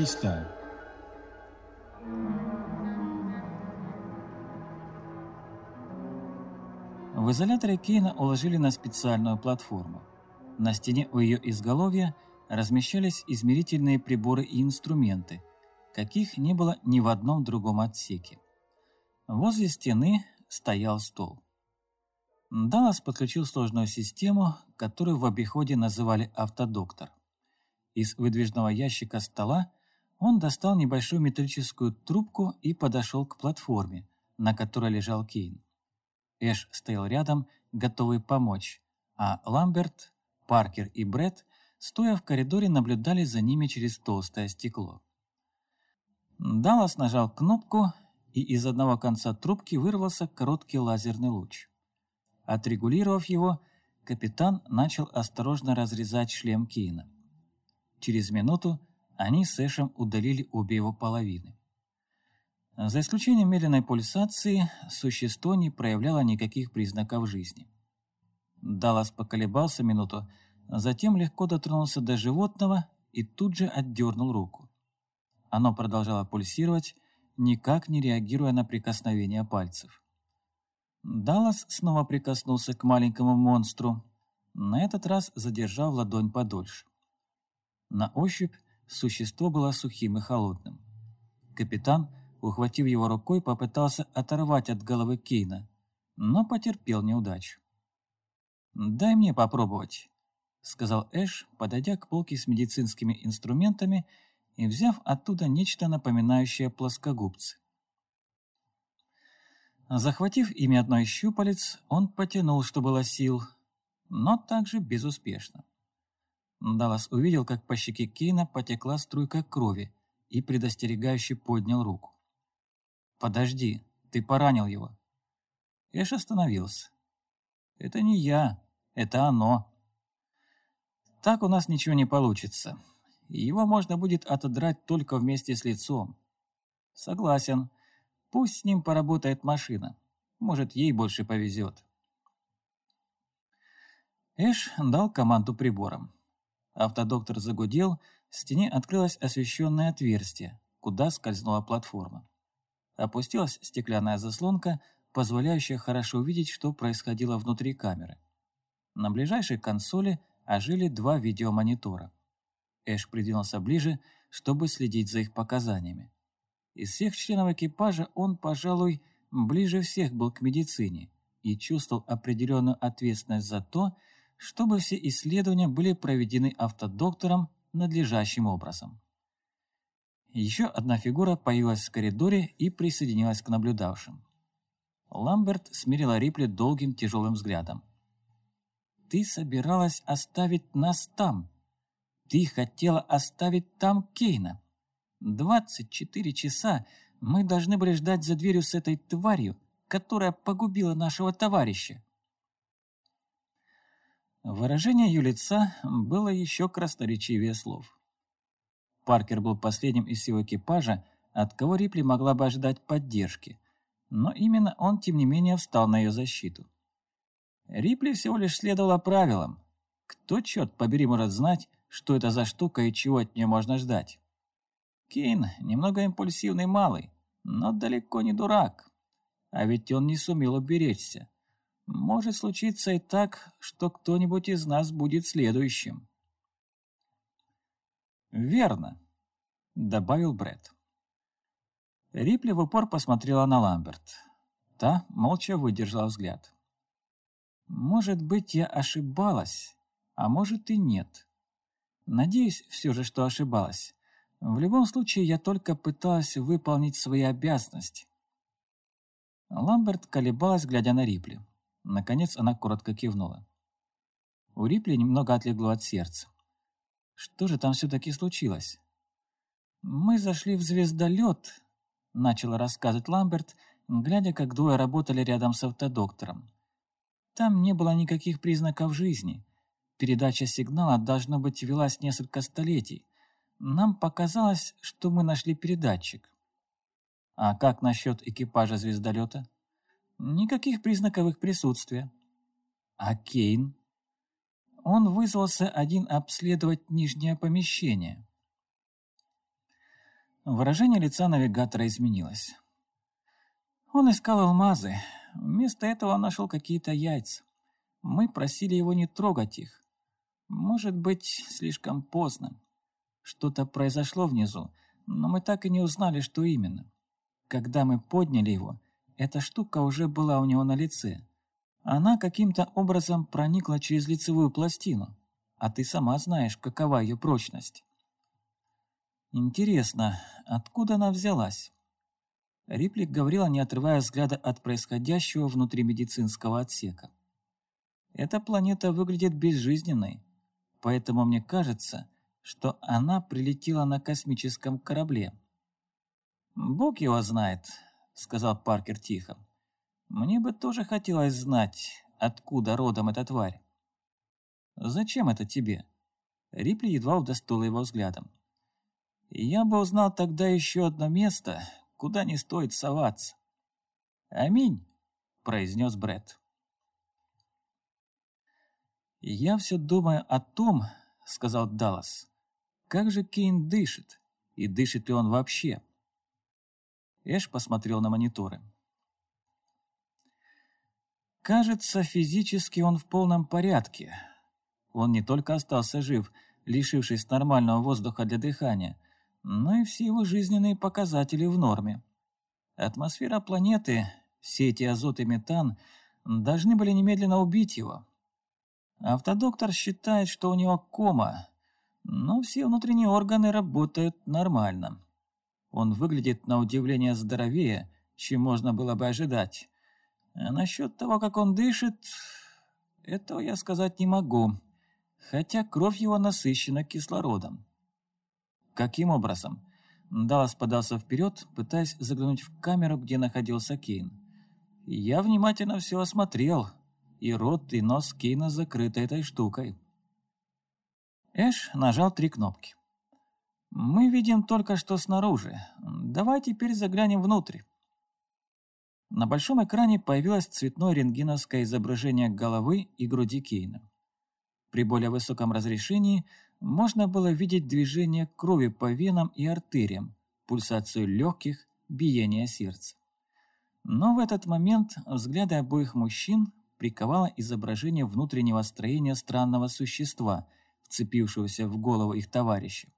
Шестая. В изоляторе Кейна уложили на специальную платформу. На стене у ее изголовья размещались измерительные приборы и инструменты, каких не было ни в одном другом отсеке. Возле стены стоял стол. Даллас подключил сложную систему, которую в обиходе называли «автодоктор». Из выдвижного ящика стола он достал небольшую металлическую трубку и подошел к платформе, на которой лежал Кейн. Эш стоял рядом, готовый помочь, а Ламберт, Паркер и Бред, стоя в коридоре, наблюдали за ними через толстое стекло. Даллас нажал кнопку, и из одного конца трубки вырвался короткий лазерный луч. Отрегулировав его, капитан начал осторожно разрезать шлем Кейна. Через минуту они с Эшем удалили обе его половины. За исключением медленной пульсации, существо не проявляло никаких признаков жизни. Даллас поколебался минуту, затем легко дотронулся до животного и тут же отдернул руку. Оно продолжало пульсировать, никак не реагируя на прикосновение пальцев. Даллас снова прикоснулся к маленькому монстру, на этот раз задержав ладонь подольше. На ощупь существо было сухим и холодным. Капитан, ухватив его рукой, попытался оторвать от головы Кейна, но потерпел неудачу. «Дай мне попробовать», — сказал Эш, подойдя к полке с медицинскими инструментами и взяв оттуда нечто напоминающее плоскогубцы. Захватив ими одной из щупалец, он потянул, что было сил, но также безуспешно. Даллас увидел, как по щеке Кейна потекла струйка крови и предостерегающе поднял руку. «Подожди, ты поранил его». Эш остановился. «Это не я, это оно». «Так у нас ничего не получится. Его можно будет отодрать только вместе с лицом». «Согласен. Пусть с ним поработает машина. Может, ей больше повезет». Эш дал команду приборам. Автодоктор загудел, в стене открылось освещенное отверстие, куда скользнула платформа. Опустилась стеклянная заслонка, позволяющая хорошо увидеть, что происходило внутри камеры. На ближайшей консоли ожили два видеомонитора. Эш придвинулся ближе, чтобы следить за их показаниями. Из всех членов экипажа он, пожалуй, ближе всех был к медицине и чувствовал определенную ответственность за то, чтобы все исследования были проведены автодоктором надлежащим образом. Еще одна фигура появилась в коридоре и присоединилась к наблюдавшим. Ламберт смирила Рипли долгим тяжелым взглядом. «Ты собиралась оставить нас там. Ты хотела оставить там Кейна. 24 часа мы должны были ждать за дверью с этой тварью, которая погубила нашего товарища. Выражение ее лица было еще красноречивее слов. Паркер был последним из всего экипажа, от кого Рипли могла бы ожидать поддержки, но именно он, тем не менее, встал на ее защиту. Рипли всего лишь следовала правилам. Кто, черт побери, может знать, что это за штука и чего от нее можно ждать? Кейн немного импульсивный малый, но далеко не дурак. А ведь он не сумел уберечься. Может случиться и так, что кто-нибудь из нас будет следующим. «Верно», — добавил Бред. Рипли в упор посмотрела на Ламберт. Та молча выдержала взгляд. «Может быть, я ошибалась, а может и нет. Надеюсь все же, что ошибалась. В любом случае, я только пыталась выполнить свои обязанности». Ламберт колебалась, глядя на Рипли. Наконец она коротко кивнула. У Рипли немного отлегло от сердца. Что же там все-таки случилось? «Мы зашли в звездолет», — начала рассказывать Ламберт, глядя, как двое работали рядом с автодоктором. «Там не было никаких признаков жизни. Передача сигнала, должно быть, велась несколько столетий. Нам показалось, что мы нашли передатчик». «А как насчет экипажа звездолета?» Никаких признаков их присутствия. А Кейн? Он вызвался один обследовать нижнее помещение. Выражение лица навигатора изменилось. Он искал алмазы. Вместо этого он нашел какие-то яйца. Мы просили его не трогать их. Может быть, слишком поздно. Что-то произошло внизу, но мы так и не узнали, что именно. Когда мы подняли его, эта штука уже была у него на лице. Она каким-то образом проникла через лицевую пластину, а ты сама знаешь, какова ее прочность. Интересно, откуда она взялась? Риплик говорила, не отрывая взгляда от происходящего внутри медицинского отсека. Эта планета выглядит безжизненной, поэтому мне кажется, что она прилетела на космическом корабле. «Бог его знает», — сказал Паркер тихо. «Мне бы тоже хотелось знать, откуда родом эта тварь». «Зачем это тебе?» Рипли едва удостоила его взглядом. «Я бы узнал тогда еще одно место, куда не стоит соваться». «Аминь», — произнес Бред. «Я все думаю о том, — сказал Даллас, — как же Кейн дышит, и дышит ли он вообще?» Эш посмотрел на мониторы. «Кажется, физически он в полном порядке. Он не только остался жив, лишившись нормального воздуха для дыхания, но и все его жизненные показатели в норме. Атмосфера планеты, все эти азот и метан должны были немедленно убить его, Автодоктор считает, что у него кома, но все внутренние органы работают нормально. Он выглядит на удивление здоровее, чем можно было бы ожидать. А насчет того, как он дышит, этого я сказать не могу, хотя кровь его насыщена кислородом. Каким образом? Даллас подался вперед, пытаясь заглянуть в камеру, где находился Кейн. Я внимательно все осмотрел, и рот, и нос Кейна закрыты этой штукой. Эш нажал три кнопки. «Мы видим только что снаружи. Давай теперь заглянем внутрь». На большом экране появилось цветное рентгеновское изображение головы и груди Кейна. При более высоком разрешении можно было видеть движение крови по венам и артериям, пульсацию легких, биение сердца. Но в этот момент взгляды обоих мужчин приковало изображение внутреннего строения странного существа, вцепившегося в голову их товарища.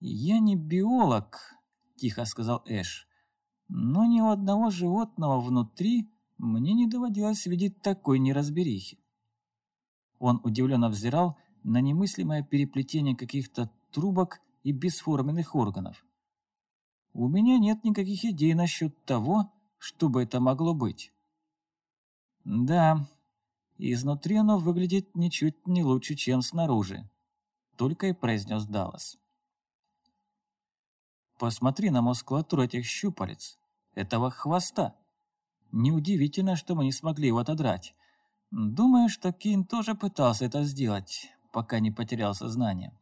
«Я не биолог», – тихо сказал Эш, – «но ни у одного животного внутри мне не доводилось видеть такой неразберихи». Он удивленно взирал на немыслимое переплетение каких-то трубок и бесформенных органов. «У меня нет никаких идей насчет того, что бы это могло быть». Да, изнутри оно выглядит ничуть не лучше, чем снаружи, только и произнес Даллас. Посмотри на мускулатуру этих щупалец, этого хвоста. Неудивительно, что мы не смогли его отодрать. Думаю, что Кейн тоже пытался это сделать, пока не потерял сознание.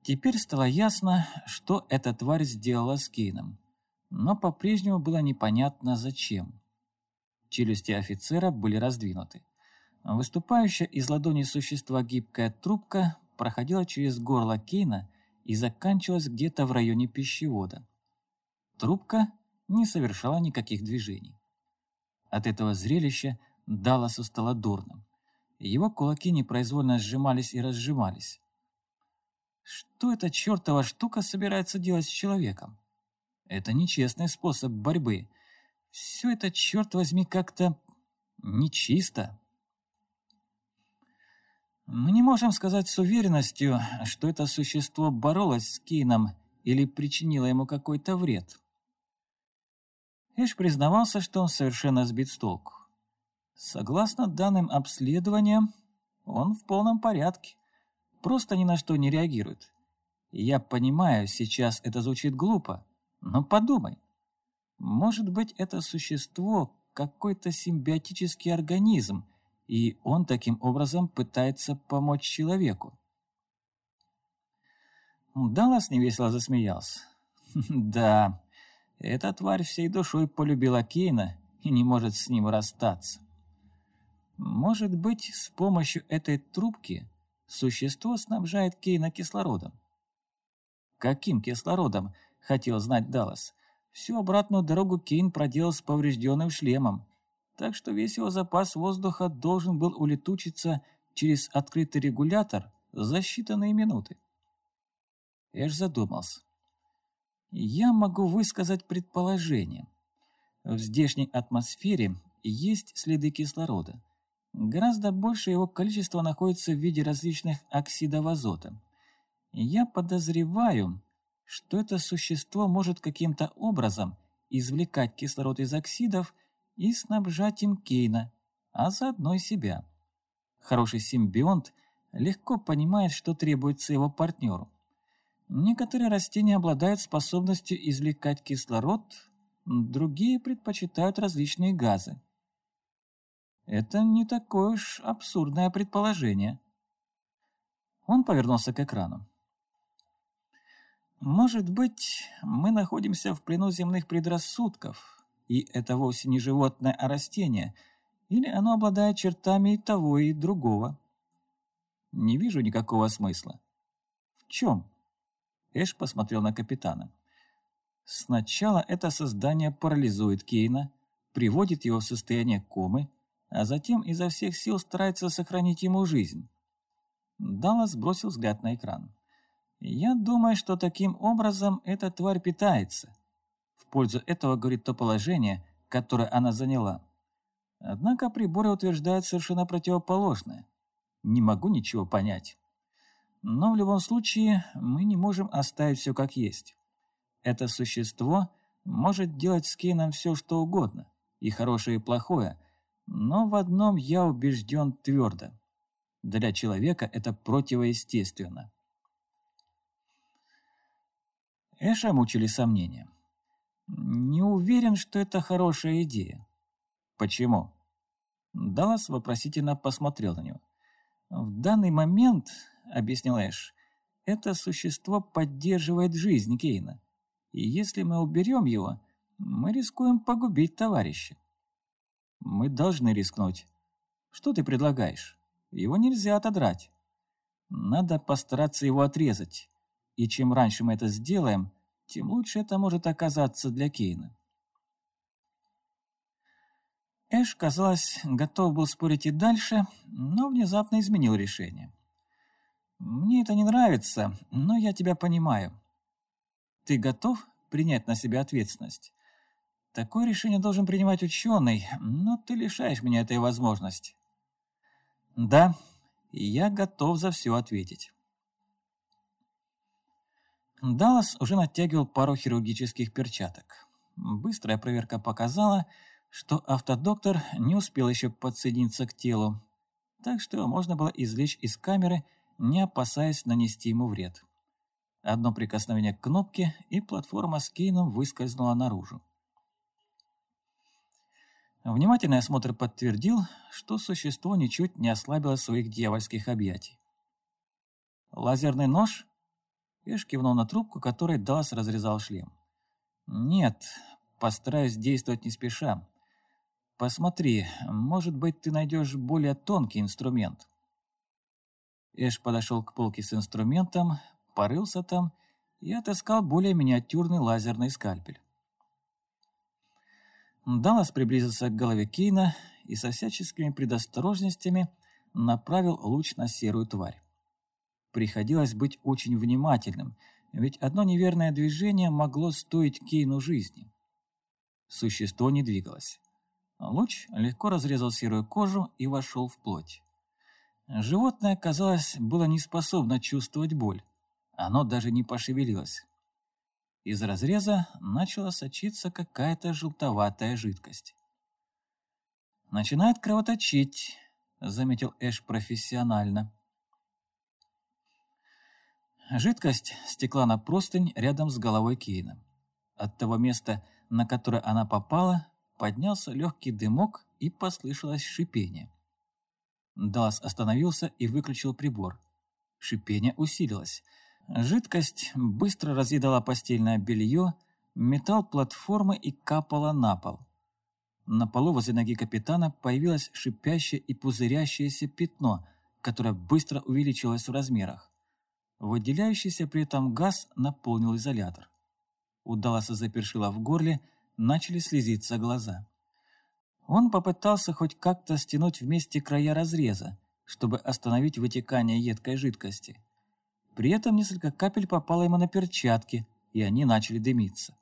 Теперь стало ясно, что эта тварь сделала с Кейном, но по-прежнему было непонятно зачем. Челюсти офицера были раздвинуты. Выступающая из ладони существа гибкая трубка проходила через горло Кейна и заканчивалась где-то в районе пищевода. Трубка не совершала никаких движений. От этого зрелища Далласу стало дурным. Его кулаки непроизвольно сжимались и разжимались. Что эта чертова штука собирается делать с человеком? Это нечестный способ борьбы – все это, черт возьми, как-то нечисто. Мы не можем сказать с уверенностью, что это существо боролось с Кином или причинило ему какой-то вред. Эш признавался, что он совершенно сбит с толку. Согласно данным обследования, он в полном порядке, просто ни на что не реагирует. Я понимаю, сейчас это звучит глупо, но подумай. Может быть, это существо какой-то симбиотический организм, и он таким образом пытается помочь человеку. Даллас невесело засмеялся. «Да, эта тварь всей душой полюбила Кейна и не может с ним расстаться. Может быть, с помощью этой трубки существо снабжает Кейна кислородом. Каким кислородом, хотел знать Даллас. Всю обратную дорогу Кейн проделал с поврежденным шлемом, так что весь его запас воздуха должен был улетучиться через открытый регулятор за считанные минуты. Эш задумался. Я могу высказать предположение. В здешней атмосфере есть следы кислорода. Гораздо больше его количества находится в виде различных оксидов азота. Я подозреваю, что это существо может каким-то образом извлекать кислород из оксидов и снабжать им Кейна, а заодно и себя. Хороший симбионт легко понимает, что требуется его партнеру. Некоторые растения обладают способностью извлекать кислород, другие предпочитают различные газы. Это не такое уж абсурдное предположение. Он повернулся к экрану. Может быть, мы находимся в плену земных предрассудков, и это вовсе не животное, а растение, или оно обладает чертами и того, и другого. Не вижу никакого смысла. В чем? Эш посмотрел на капитана. Сначала это создание парализует Кейна, приводит его в состояние комы, а затем изо всех сил старается сохранить ему жизнь. Даллас бросил взгляд на экран. Я думаю, что таким образом эта тварь питается. В пользу этого говорит то положение, которое она заняла. Однако приборы утверждают совершенно противоположное. Не могу ничего понять. Но в любом случае мы не можем оставить все как есть. Это существо может делать с Кейном все, что угодно, и хорошее, и плохое, но в одном я убежден твердо. Для человека это противоестественно. Эша мучили сомнения. «Не уверен, что это хорошая идея». «Почему?» Даллас вопросительно посмотрел на него. «В данный момент, — объяснил Эш, — это существо поддерживает жизнь Кейна. И если мы уберем его, мы рискуем погубить товарища. Мы должны рискнуть. Что ты предлагаешь? Его нельзя отодрать. Надо постараться его отрезать и чем раньше мы это сделаем, тем лучше это может оказаться для Кейна. Эш, казалось, готов был спорить и дальше, но внезапно изменил решение. «Мне это не нравится, но я тебя понимаю. Ты готов принять на себя ответственность? Такое решение должен принимать ученый, но ты лишаешь меня этой возможности». «Да, я готов за все ответить». Даллас уже натягивал пару хирургических перчаток. Быстрая проверка показала, что автодоктор не успел еще подсоединиться к телу, так что можно было извлечь из камеры, не опасаясь нанести ему вред. Одно прикосновение к кнопке, и платформа с Кейном выскользнула наружу. Внимательный осмотр подтвердил, что существо ничуть не ослабило своих дьявольских объятий. Лазерный нож Эш кивнул на трубку, которой Даллас разрезал шлем. «Нет, постараюсь действовать не спеша. Посмотри, может быть, ты найдешь более тонкий инструмент». Эш подошел к полке с инструментом, порылся там и отыскал более миниатюрный лазерный скальпель. Даллас приблизился к голове Кейна и со всяческими предосторожностями направил луч на серую тварь. Приходилось быть очень внимательным, ведь одно неверное движение могло стоить Кейну жизни. Существо не двигалось. Луч легко разрезал серую кожу и вошел в плоть. Животное, казалось, было не способно чувствовать боль. Оно даже не пошевелилось. Из разреза начала сочиться какая-то желтоватая жидкость. «Начинает кровоточить», — заметил Эш профессионально. Жидкость стекла на простынь рядом с головой Кейна. От того места, на которое она попала, поднялся легкий дымок и послышалось шипение. Даллас остановился и выключил прибор. Шипение усилилось. Жидкость быстро разъедала постельное белье, металл платформы и капала на пол. На полу возле ноги капитана появилось шипящее и пузырящееся пятно, которое быстро увеличилось в размерах. Выделяющийся при этом газ наполнил изолятор. У Далласа запершило в горле, начали слезиться глаза. Он попытался хоть как-то стянуть вместе края разреза, чтобы остановить вытекание едкой жидкости. При этом несколько капель попало ему на перчатки, и они начали дымиться.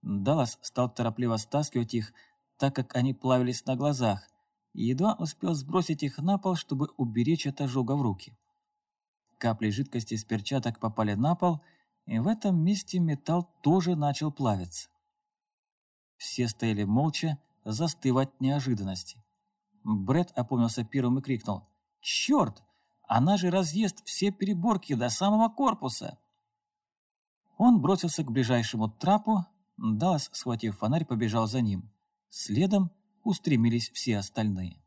Даллас стал торопливо стаскивать их, так как они плавились на глазах, и едва успел сбросить их на пол, чтобы уберечь от ожога в руки. Капли жидкости из перчаток попали на пол, и в этом месте металл тоже начал плавиться. Все стояли молча, застыв от неожиданности. Бред опомнился первым и крикнул «Черт! Она же разъест все переборки до самого корпуса!» Он бросился к ближайшему трапу, Даллас, схватив фонарь, побежал за ним. Следом устремились все остальные.